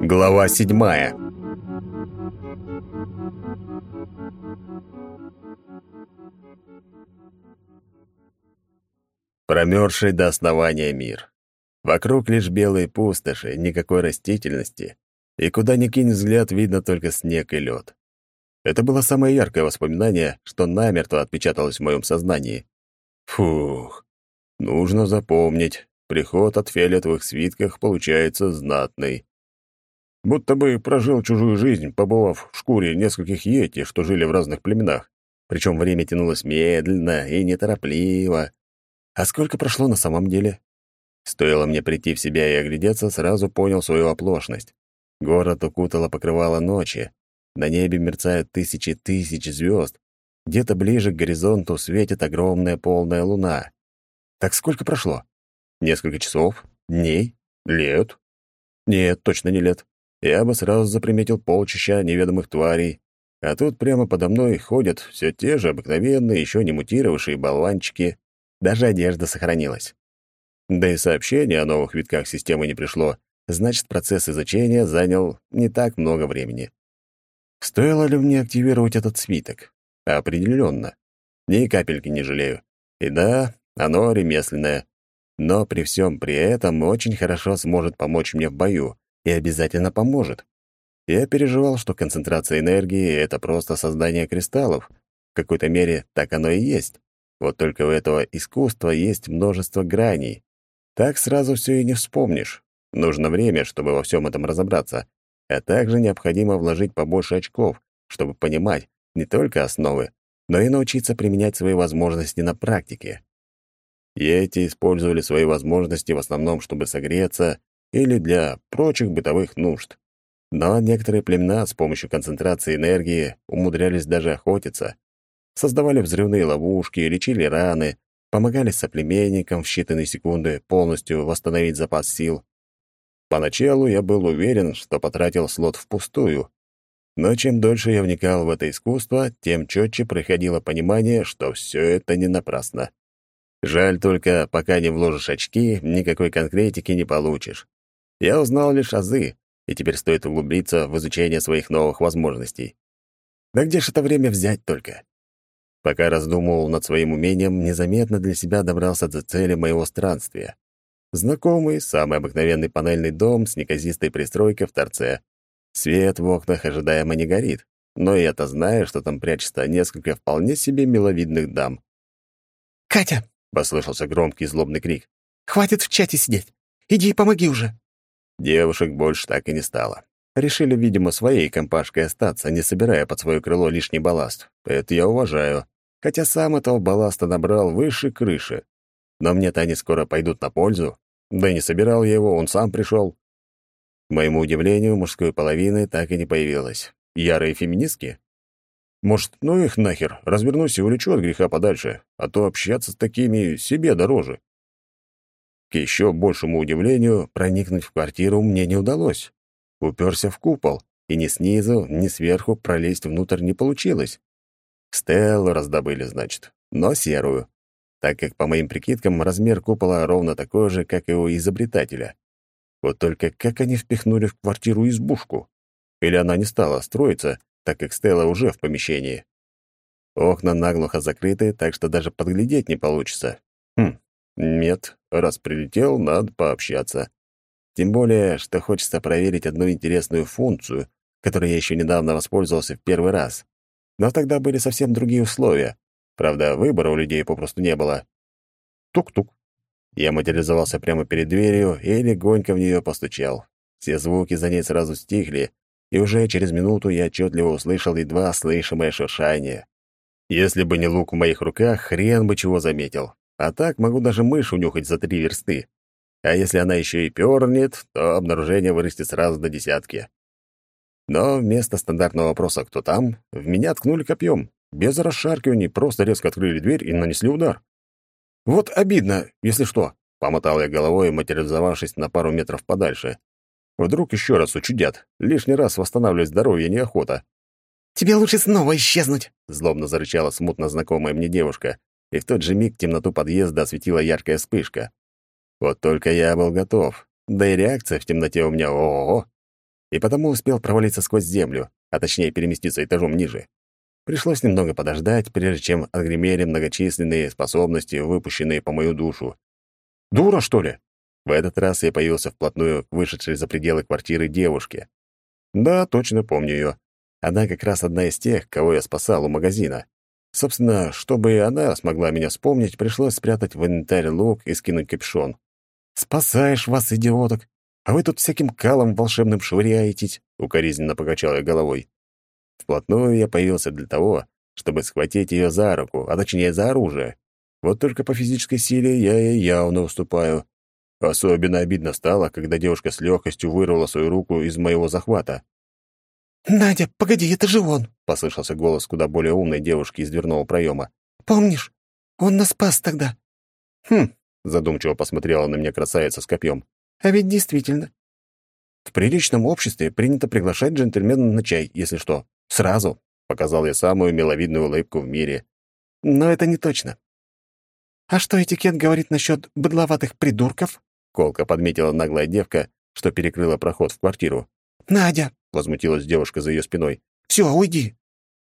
Глава седьмая Промерзший до основания мир. Вокруг лишь белые пустоши, никакой растительности, и куда ни кинь взгляд, видно только снег и лед. Это было самое яркое воспоминание, что намертво отпечаталось в моем сознании. Фух, нужно запомнить, приход от фиолетовых свитках получается знатный. Будто бы прожил чужую жизнь, побывав в шкуре нескольких йети, что жили в разных племенах. Причем время тянулось медленно и неторопливо. А сколько прошло на самом деле? Стоило мне прийти в себя и оглядеться, сразу понял свою оплошность. Город укутало покрывало ночи. На небе мерцают тысячи тысяч звезд. Где-то ближе к горизонту светит огромная полная луна. Так сколько прошло? Несколько часов? Дней? Лет? Нет, точно не лет. Я бы сразу заприметил полчища неведомых тварей. А тут прямо подо мной ходят все те же обыкновенные, еще не мутировавшие болванчики. Даже одежда сохранилась. Да и сообщение о новых витках системы не пришло, значит, процесс изучения занял не так много времени. Стоило ли мне активировать этот свиток? Определенно. Ни капельки не жалею. И да, оно ремесленное. Но при всем при этом очень хорошо сможет помочь мне в бою и обязательно поможет. Я переживал, что концентрация энергии — это просто создание кристаллов. В какой-то мере так оно и есть. Вот только у этого искусства есть множество граней. Так сразу все и не вспомнишь. Нужно время, чтобы во всем этом разобраться. А также необходимо вложить побольше очков, чтобы понимать не только основы, но и научиться применять свои возможности на практике. Эти использовали свои возможности в основном, чтобы согреться или для прочих бытовых нужд. Но некоторые племена с помощью концентрации энергии умудрялись даже охотиться. Создавали взрывные ловушки, лечили раны, помогали соплеменникам в считанные секунды полностью восстановить запас сил. Поначалу я был уверен, что потратил слот впустую, но чем дольше я вникал в это искусство, тем четче проходило понимание, что все это не напрасно. Жаль только, пока не вложишь очки, никакой конкретики не получишь. Я узнал лишь азы, и теперь стоит углубиться в изучение своих новых возможностей. Да где ж это время взять только? Пока раздумывал над своим умением, незаметно для себя добрался до цели моего странствия. Знакомый, самый обыкновенный панельный дом с неказистой пристройкой в торце. Свет в окнах ожидаемо не горит, но я-то знаю, что там прячется несколько вполне себе миловидных дам. «Катя!» — послышался громкий злобный крик. «Хватит в чате сидеть! Иди и помоги уже!» Девушек больше так и не стало. Решили, видимо, своей компашкой остаться, не собирая под свое крыло лишний балласт. Это я уважаю. Хотя сам этого балласта набрал выше крыши. Но мне-то они скоро пойдут на пользу. Да и не собирал я его, он сам пришел. К моему удивлению, мужской половины так и не появилось. Ярые феминистки? Может, ну их нахер, развернусь и улечу от греха подальше, а то общаться с такими себе дороже. К еще большему удивлению, проникнуть в квартиру мне не удалось. Уперся в купол, и ни снизу, ни сверху пролезть внутрь не получилось. Стеллу раздобыли, значит, но серую, так как, по моим прикидкам, размер купола ровно такой же, как и у изобретателя. Вот только как они впихнули в квартиру избушку? Или она не стала строиться, так как Стелла уже в помещении? Окна наглухо закрыты, так что даже подглядеть не получится. Хм, нет, раз прилетел, надо пообщаться. Тем более, что хочется проверить одну интересную функцию, которой я еще недавно воспользовался в первый раз. Но тогда были совсем другие условия. Правда, выбора у людей попросту не было. Тук-тук. Я материализовался прямо перед дверью и легонько в нее постучал. Все звуки за ней сразу стихли, и уже через минуту я отчетливо услышал едва слышимое шуршание. Если бы не лук в моих руках, хрен бы чего заметил. А так могу даже мышь унюхать за три версты. А если она еще и пернет, то обнаружение вырастет сразу до десятки. Но вместо стандартного вопроса «Кто там?» в меня ткнули копьем. Без расшаркиваний просто резко открыли дверь и нанесли удар. «Вот обидно, если что», — помотал я головой, материализовавшись на пару метров подальше. Вдруг еще раз учудят. Лишний раз восстанавливать здоровье неохота. «Тебе лучше снова исчезнуть!» — злобно зарычала смутно знакомая мне девушка, и в тот же миг темноту подъезда осветила яркая вспышка. Вот только я был готов. да и реакция в темноте у меня ого-го. И потому успел провалиться сквозь землю, а точнее переместиться этажом ниже. Пришлось немного подождать, прежде чем отгремели многочисленные способности, выпущенные по мою душу. «Дура, что ли?» В этот раз я появился вплотную вышедшей за пределы квартиры девушке. Да, точно помню ее. Она как раз одна из тех, кого я спасал у магазина. Собственно, чтобы она смогла меня вспомнить, пришлось спрятать в инвентарь лук и скинуть капюшон. «Спасаешь вас, идиоток! А вы тут всяким калом волшебным швыряетесь!» — укоризненно покачал я головой. Вплотную я появился для того, чтобы схватить ее за руку, а точнее за оружие. Вот только по физической силе я ей явно уступаю. Особенно обидно стало, когда девушка с легкостью вырвала свою руку из моего захвата. «Надя, погоди, это же он!» — послышался голос куда более умной девушки из дверного проема. «Помнишь? Он нас спас тогда». «Хм», — задумчиво посмотрела на меня красавица с копьем. «А ведь действительно». «В приличном обществе принято приглашать джентльмена на чай, если что. Сразу», — показал я самую миловидную улыбку в мире. «Но это не точно». «А что этикет говорит насчет быдловатых придурков?» Колка подметила наглая девка, что перекрыла проход в квартиру. «Надя!» — возмутилась девушка за ее спиной. «Все, уйди!»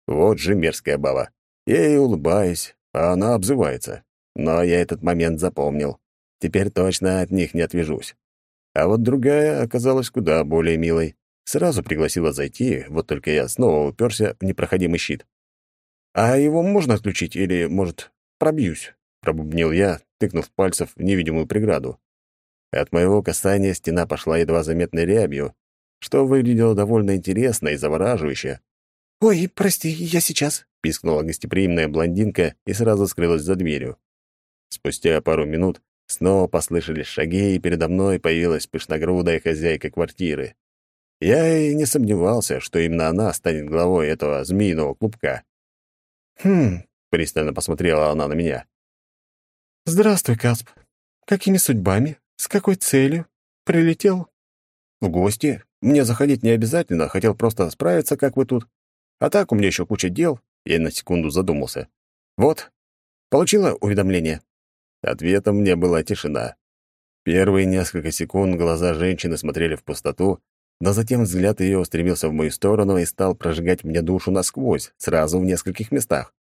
Вот же мерзкая баба. Я ей улыбаюсь, а она обзывается. Но я этот момент запомнил. Теперь точно от них не отвяжусь. А вот другая оказалась куда более милой. Сразу пригласила зайти, вот только я снова уперся в непроходимый щит. «А его можно отключить или, может, пробьюсь?» — пробубнил я, тыкнув пальцев в невидимую преграду. От моего касания стена пошла едва заметной рябью, что выглядело довольно интересно и завораживающе. «Ой, прости, я сейчас», — пискнула гостеприимная блондинка и сразу скрылась за дверью. Спустя пару минут снова послышались шаги, и передо мной появилась пышногрудая хозяйка квартиры. Я и не сомневался, что именно она станет главой этого змеиного клубка. «Хм», — пристально посмотрела она на меня. «Здравствуй, Касп. Какими судьбами? С какой целью? Прилетел?» «В гости. Мне заходить не обязательно, хотел просто справиться, как вы тут. А так у меня еще куча дел». Я на секунду задумался. «Вот. Получила уведомление?» Ответом мне была тишина. Первые несколько секунд глаза женщины смотрели в пустоту, но затем взгляд ее устремился в мою сторону и стал прожигать мне душу насквозь, сразу в нескольких местах.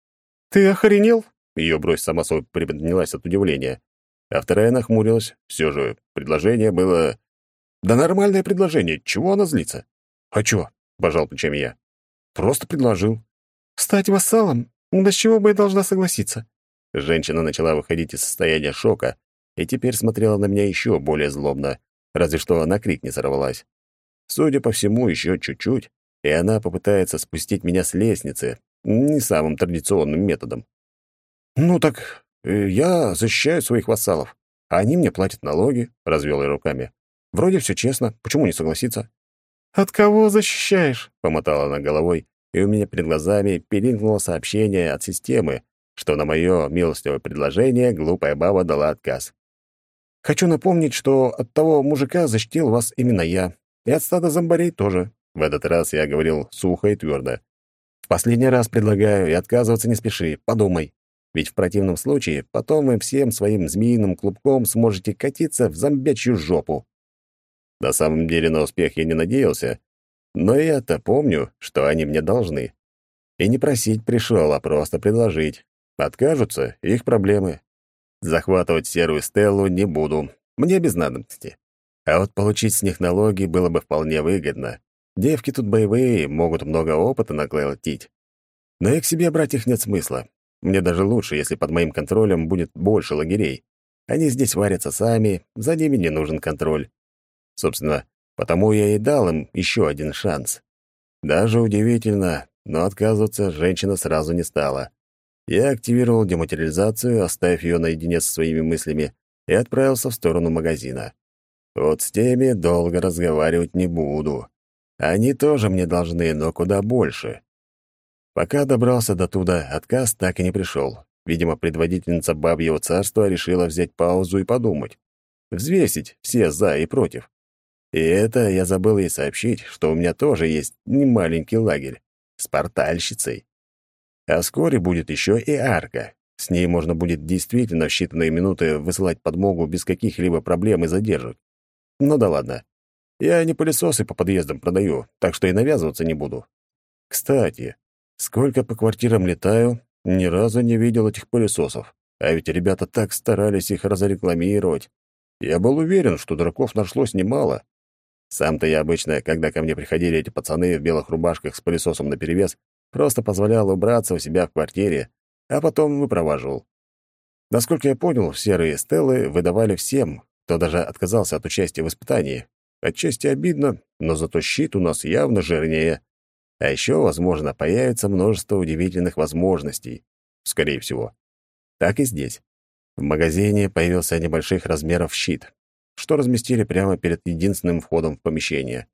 «Ты охренел?» Ее бровь сама собой приподнялась от удивления а вторая нахмурилась. Все же предложение было... Да нормальное предложение, чего она злится? А чё? Пожал плечами я. Просто предложил. Стать вассалом? Да с чего бы я должна согласиться? Женщина начала выходить из состояния шока и теперь смотрела на меня еще более злобно, разве что на крик не сорвалась. Судя по всему, еще чуть-чуть, и она попытается спустить меня с лестницы, не самым традиционным методом. «Ну так «Я защищаю своих вассалов, а они мне платят налоги», — развел я руками. «Вроде все честно, почему не согласиться?» «От кого защищаешь?» — помотала она головой, и у меня перед глазами перелинуло сообщение от системы, что на мое милостивое предложение глупая баба дала отказ. «Хочу напомнить, что от того мужика защитил вас именно я, и от стада зомбарей тоже». В этот раз я говорил сухо и твердо. «В последний раз предлагаю, и отказываться не спеши, подумай». Ведь в противном случае потом вы всем своим змеиным клубком сможете катиться в зомбячью жопу. На самом деле на успех я не надеялся, но я-то помню, что они мне должны. И не просить пришел, а просто предложить. Откажутся — их проблемы. Захватывать серую стеллу не буду, мне без надобности. А вот получить с них налоги было бы вполне выгодно. Девки тут боевые, могут много опыта наколотить. Но и к себе брать их нет смысла. Мне даже лучше, если под моим контролем будет больше лагерей. Они здесь варятся сами, за ними не нужен контроль. Собственно, потому я и дал им еще один шанс. Даже удивительно, но отказываться женщина сразу не стала. Я активировал дематериализацию, оставив ее наедине со своими мыслями, и отправился в сторону магазина. Вот с теми долго разговаривать не буду. Они тоже мне должны, но куда больше. Пока добрался до туда, отказ так и не пришел. Видимо, предводительница бабьего царства решила взять паузу и подумать. Взвесить все «за» и «против». И это я забыл ей сообщить, что у меня тоже есть немаленький лагерь с портальщицей. А вскоре будет еще и арка. С ней можно будет действительно в считанные минуты высылать подмогу без каких-либо проблем и задержек. Ну да ладно. Я не пылесосы по подъездам продаю, так что и навязываться не буду. Кстати, сколько по квартирам летаю, ни разу не видел этих пылесосов. А ведь ребята так старались их разрекламировать. Я был уверен, что дураков нашлось немало. Сам-то я обычно, когда ко мне приходили эти пацаны в белых рубашках с пылесосом наперевес, просто позволял убраться у себя в квартире, а потом выпроваживал. Насколько я понял, серые стеллы выдавали всем, кто даже отказался от участия в испытании. Отчасти обидно, но зато щит у нас явно жирнее. А еще, возможно, появится множество удивительных возможностей. Скорее всего. Так и здесь. В магазине появился небольших размеров щит, что разместили прямо перед единственным входом в помещение.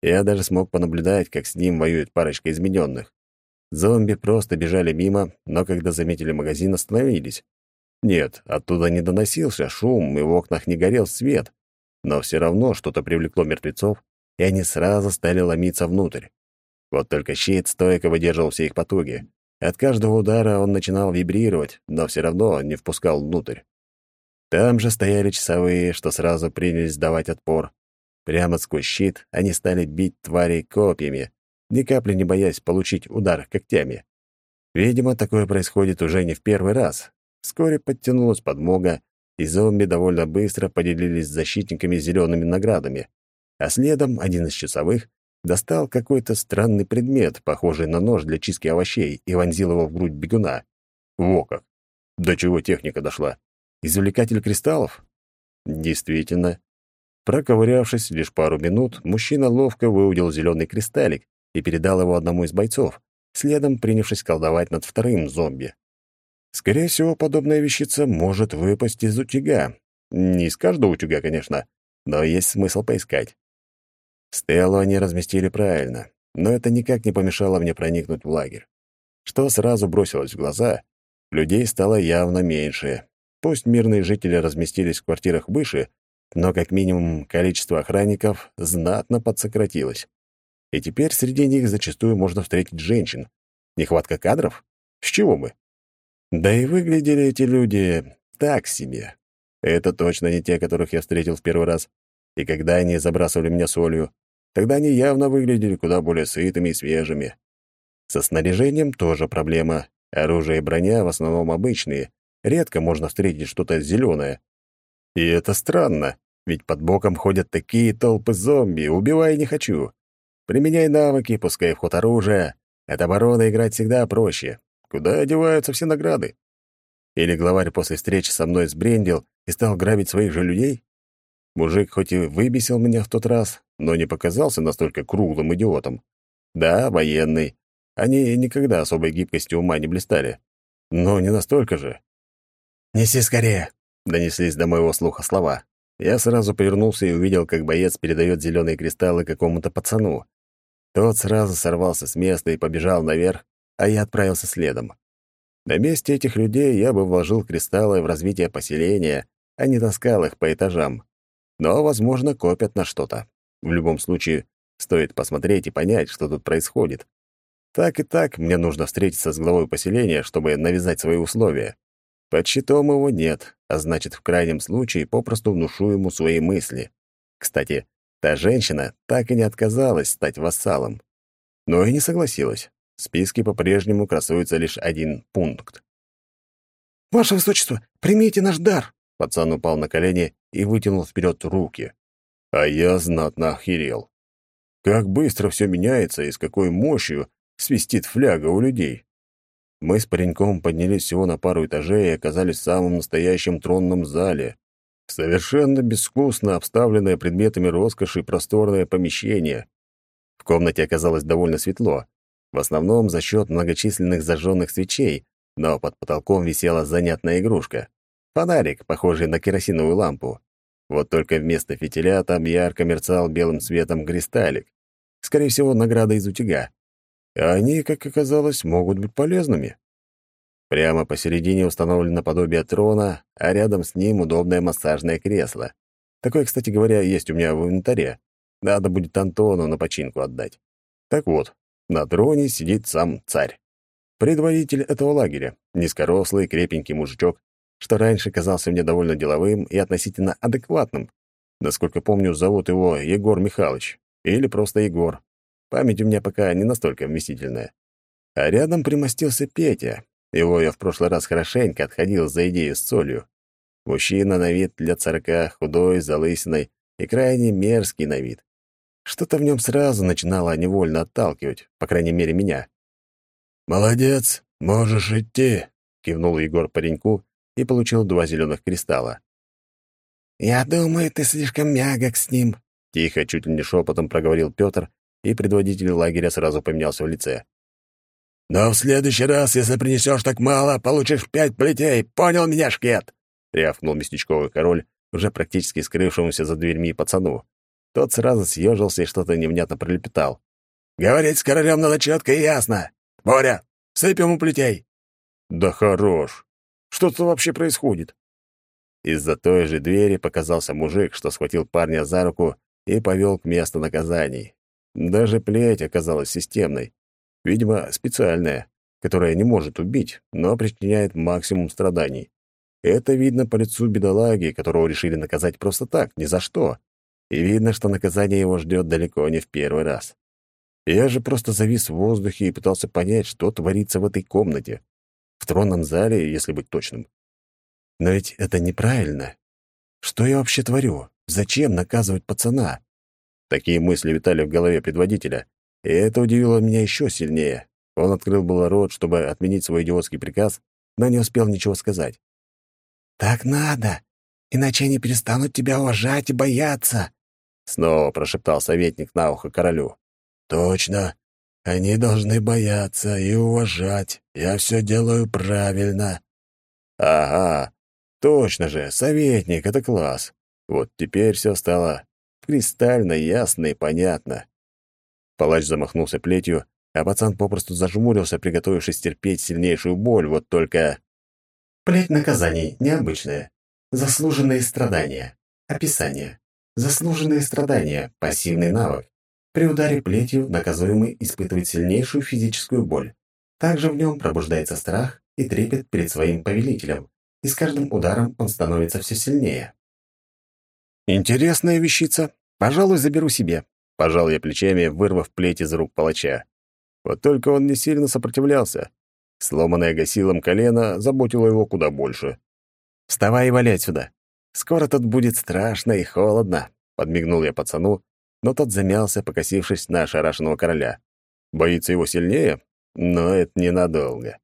Я даже смог понаблюдать, как с ним воюет парочка измененных. Зомби просто бежали мимо, но когда заметили магазин, остановились. Нет, оттуда не доносился шум, и в окнах не горел свет. Но все равно что-то привлекло мертвецов, и они сразу стали ломиться внутрь. Вот только щит стойко выдерживал все их потуги. От каждого удара он начинал вибрировать, но все равно не впускал внутрь. Там же стояли часовые, что сразу принялись давать отпор. Прямо сквозь щит они стали бить тварей копьями, ни капли не боясь получить удар когтями. Видимо, такое происходит уже не в первый раз. Вскоре подтянулась подмога, и зомби довольно быстро поделились с защитниками зелеными наградами. А следом один из часовых достал какой-то странный предмет, похожий на нож для чистки овощей, и вонзил его в грудь бегуна. Во как! До чего техника дошла? Извлекатель кристаллов? Действительно. Проковырявшись лишь пару минут, мужчина ловко выудил зеленый кристаллик и передал его одному из бойцов, следом принявшись колдовать над вторым зомби. Скорее всего, подобная вещица может выпасть из утюга. Не из каждого утюга, конечно, но есть смысл поискать. Стеллу они разместили правильно, но это никак не помешало мне проникнуть в лагерь. Что сразу бросилось в глаза, людей стало явно меньше. Пусть мирные жители разместились в квартирах выше, но как минимум количество охранников знатно подсократилось. И теперь среди них зачастую можно встретить женщин. Нехватка кадров? С чего бы? Да и выглядели эти люди так себе. Это точно не те, которых я встретил в первый раз. И когда они забрасывали меня солью, Тогда они явно выглядели куда более сытыми и свежими. Со снаряжением тоже проблема. Оружие и броня в основном обычные. Редко можно встретить что-то зеленое. И это странно, ведь под боком ходят такие толпы зомби, убивай не хочу. Применяй навыки, пускай в ход оружия. От обороны играть всегда проще. Куда одеваются все награды? Или главарь после встречи со мной сбрендил и стал грабить своих же людей? Мужик хоть и выбесил меня в тот раз, но не показался настолько круглым идиотом. Да, военный. Они никогда особой гибкостью ума не блистали. Но не настолько же. «Неси скорее!» — донеслись до моего слуха слова. Я сразу повернулся и увидел, как боец передает зеленые кристаллы какому-то пацану. Тот сразу сорвался с места и побежал наверх, а я отправился следом. На месте этих людей я бы вложил кристаллы в развитие поселения, а не таскал их по этажам. Но, возможно, копят на что-то. В любом случае, стоит посмотреть и понять, что тут происходит. Так и так мне нужно встретиться с главой поселения, чтобы навязать свои условия. Под щитом его нет, а значит, в крайнем случае попросту внушу ему свои мысли. Кстати, та женщина так и не отказалась стать вассалом. Но и не согласилась. В списке по-прежнему красуется лишь один пункт. «Ваше Высочество, примите наш дар!» Пацан упал на колени и вытянул вперед руки. А я знатно охерел. Как быстро все меняется и с какой мощью свистит фляга у людей. Мы с пареньком поднялись всего на пару этажей и оказались в самом настоящем тронном зале. Совершенно безвкусно обставленное предметами роскоши просторное помещение. В комнате оказалось довольно светло, в основном за счет многочисленных зажженных свечей, но под потолком висела занятная игрушка. Фонарик, похожий на керосиновую лампу. Вот только вместо фитиля там ярко мерцал белым светом кристаллик. Скорее всего, награда из утюга. А они, как оказалось, могут быть полезными. Прямо посередине установлено подобие трона, а рядом с ним удобное массажное кресло. Такое, кстати говоря, есть у меня в инвентаре. Надо будет Антону на починку отдать. Так вот, на троне сидит сам царь. Предводитель этого лагеря, низкорослый, крепенький мужичок, что раньше казался мне довольно деловым и относительно адекватным. Насколько помню, зовут его Егор Михайлович. Или просто Егор. Память у меня пока не настолько вместительная. А рядом примостился Петя. Его я в прошлый раз хорошенько отходил за идею с солью. Мужчина на вид лет сорока, худой, залысиной и крайне мерзкий на вид. Что-то в нем сразу начинало невольно отталкивать, по крайней мере, меня. «Молодец, можешь идти», — кивнул Егор пареньку и получил два зеленых кристалла. «Я думаю, ты слишком мягок с ним», — тихо, чуть ли не шепотом проговорил Петр, и предводитель лагеря сразу поменялся в лице. «Но в следующий раз, если принесешь так мало, получишь пять плетей. Понял меня, шкет?» — рявкнул местечковый король, уже практически скрывшемуся за дверьми пацану. Тот сразу съежился и что-то невнятно пролепетал. «Говорить с королем надо четко и ясно. Боря, сыпь ему плетей!» «Да хорош! Что тут вообще происходит?» Из-за той же двери показался мужик, что схватил парня за руку и повел к месту наказаний. Даже плеть оказалась системной. Видимо, специальная, которая не может убить, но причиняет максимум страданий. Это видно по лицу бедолаги, которого решили наказать просто так, ни за что. И видно, что наказание его ждет далеко не в первый раз. Я же просто завис в воздухе и пытался понять, что творится в этой комнате. В тронном зале, если быть точным. Но ведь это неправильно. Что я вообще творю? Зачем наказывать пацана? Такие мысли витали в голове предводителя, и это удивило меня еще сильнее. Он открыл было рот, чтобы отменить свой идиотский приказ, но не успел ничего сказать. «Так надо, иначе они перестанут тебя уважать и бояться», — снова прошептал советник на ухо королю. «Точно. Они должны бояться и уважать. Я все делаю правильно». «Ага, точно же, советник — это класс. Вот теперь все стало кристально ясно и понятно». Палач замахнулся плетью, а пацан попросту зажмурился, приготовившись терпеть сильнейшую боль, вот только... Плеть наказаний необычная. Заслуженные страдания. Описание. Заслуженные страдания. Пассивный навык. При ударе плетью наказуемый испытывает сильнейшую физическую боль. Также в нем пробуждается страх и трепет перед своим повелителем, и с каждым ударом он становится все сильнее. «Интересная вещица. Пожалуй, заберу себе», — пожал я плечами, вырвав плеть из рук палача. Вот только он не сильно сопротивлялся. Сломанное гасилом колено заботило его куда больше. «Вставай и валяй сюда. Скоро тут будет страшно и холодно», — подмигнул я пацану, но тот замялся, покосившись на ошарашенного короля. Боится его сильнее? Но это ненадолго.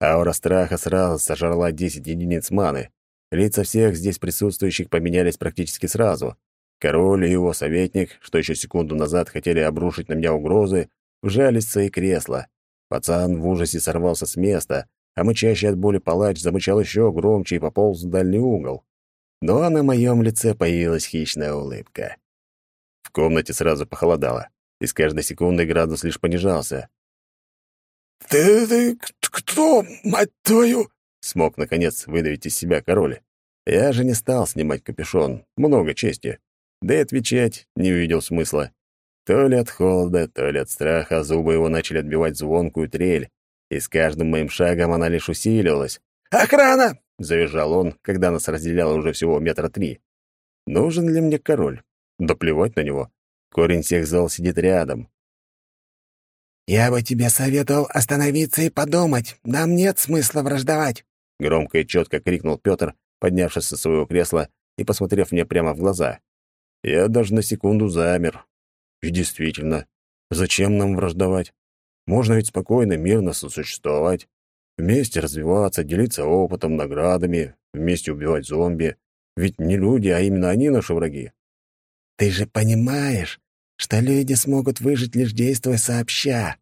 Аура страха сразу сожрала 10 единиц маны. Лица всех здесь присутствующих поменялись практически сразу. Король и его советник, что еще секунду назад хотели обрушить на меня угрозы, вжались в свои кресла. Пацан в ужасе сорвался с места, а мычащий от боли палач замычал еще громче и пополз в дальний угол. Но на моем лице появилась хищная улыбка. В комнате сразу похолодало, и с каждой секундой градус лишь понижался. «Ты, ты кто, мать твою?» — смог, наконец, выдавить из себя король. Я же не стал снимать капюшон, много чести. Да и отвечать не увидел смысла. То ли от холода, то ли от страха зубы его начали отбивать звонкую трель, и с каждым моим шагом она лишь усиливалась. «Охрана!» — завизжал он, когда нас разделяло уже всего метра три. «Нужен ли мне король? Да плевать на него. Корень всех зол сидит рядом». «Я бы тебе советовал остановиться и подумать. Нам нет смысла враждовать», — громко и четко крикнул Петр, поднявшись со своего кресла и посмотрев мне прямо в глаза. Я даже на секунду замер, и действительно, зачем нам враждовать? Можно ведь спокойно, мирно сосуществовать, вместе развиваться, делиться опытом, наградами, вместе убивать зомби. Ведь не люди, а именно они наши враги. Ты же понимаешь, что люди смогут выжить, лишь действуя сообща.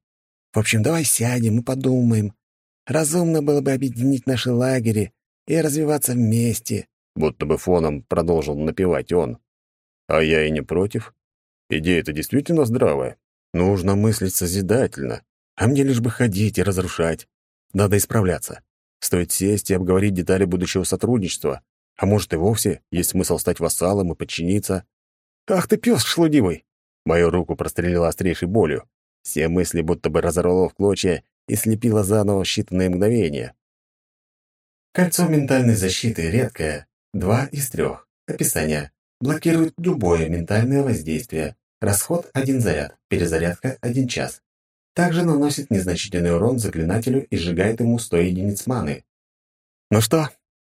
В общем, давай сядем и подумаем. Разумно было бы объединить наши лагеря и развиваться вместе. Будто бы фоном продолжил напевать он. А я и не против. Идея-то действительно здравая. Нужно мыслить созидательно. А мне лишь бы ходить и разрушать. Надо исправляться. Стоит сесть и обговорить детали будущего сотрудничества. А может, и вовсе есть смысл стать вассалом и подчиниться. Ах ты пес шлудивый! Мою руку прострелила острейшей болью. Все мысли будто бы разорвало в клочья и слепило заново считанные мгновения. Кольцо ментальной защиты редкое. Два из трех. Описание. Блокирует любое ментальное воздействие. Расход – один заряд, перезарядка – один час. Также наносит незначительный урон заклинателю и сжигает ему 100 единиц маны. Ну что,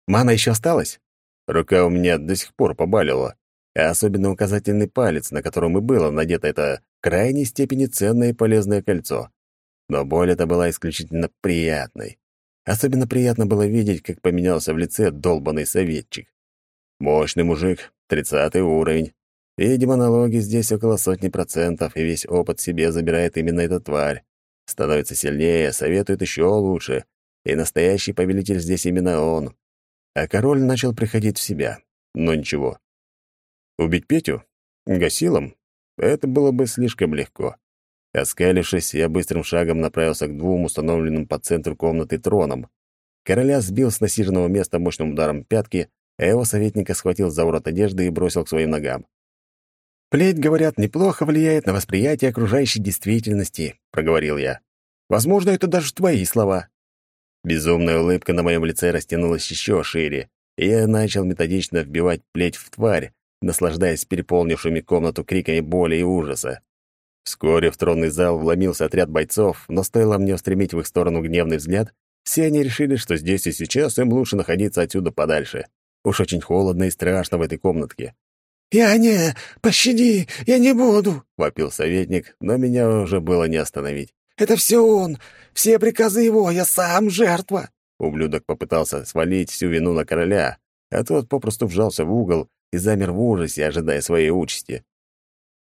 мана еще осталась? Рука у меня до сих пор побалила, а особенно указательный палец, на котором и было надето это крайней степени ценное и полезное кольцо. Но боль эта была исключительно приятной. Особенно приятно было видеть, как поменялся в лице долбанный советчик. Мощный мужик, тридцатый уровень, и демонологии здесь около сотни процентов, и весь опыт себе забирает именно эта тварь. Становится сильнее, советует еще лучше, и настоящий повелитель здесь именно он. А король начал приходить в себя. Но ничего. Убить Петю? Гасилом? Это было бы слишком легко. Оскалившись, я быстрым шагом направился к двум установленным по центру комнаты тронам. Короля сбил с насиженного места мощным ударом пятки, а его советника схватил за ворот одежды и бросил к своим ногам. «Плеть, говорят, неплохо влияет на восприятие окружающей действительности», — проговорил я. «Возможно, это даже твои слова». Безумная улыбка на моем лице растянулась еще шире, и я начал методично вбивать плеть в тварь, наслаждаясь переполнившими комнату криками боли и ужаса. Вскоре в тронный зал вломился отряд бойцов, но стоило мне устремить в их сторону гневный взгляд, все они решили, что здесь и сейчас им лучше находиться отсюда подальше. Уж очень холодно и страшно в этой комнатке. «Я не... Пощади! Я не буду!» — вопил советник, но меня уже было не остановить. «Это все он! Все приказы его! Я сам жертва!» Ублюдок попытался свалить всю вину на короля, а тот попросту вжался в угол и замер в ужасе, ожидая своей участи.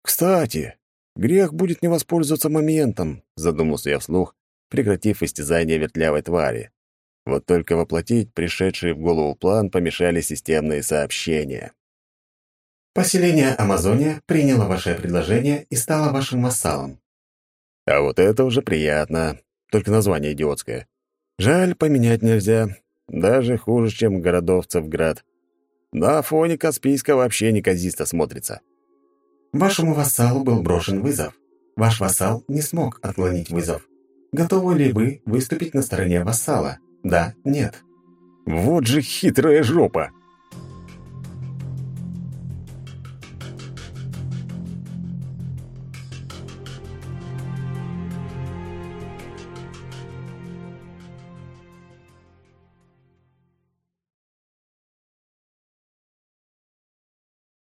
«Кстати, грех будет не воспользоваться моментом», — задумался я вслух, прекратив истязание вертлявой твари. Вот только воплотить пришедший в голову план помешали системные сообщения. Поселение Амазония приняло ваше предложение и стало вашим вассалом. А вот это уже приятно, только название идиотское. Жаль, поменять нельзя, даже хуже, чем городовцев град. На фоне Каспийска вообще неказисто смотрится. Вашему вассалу был брошен вызов. Ваш вассал не смог отклонить вызов. Готовы ли вы выступить на стороне вассала? Да, нет. Вот же хитрая жопа!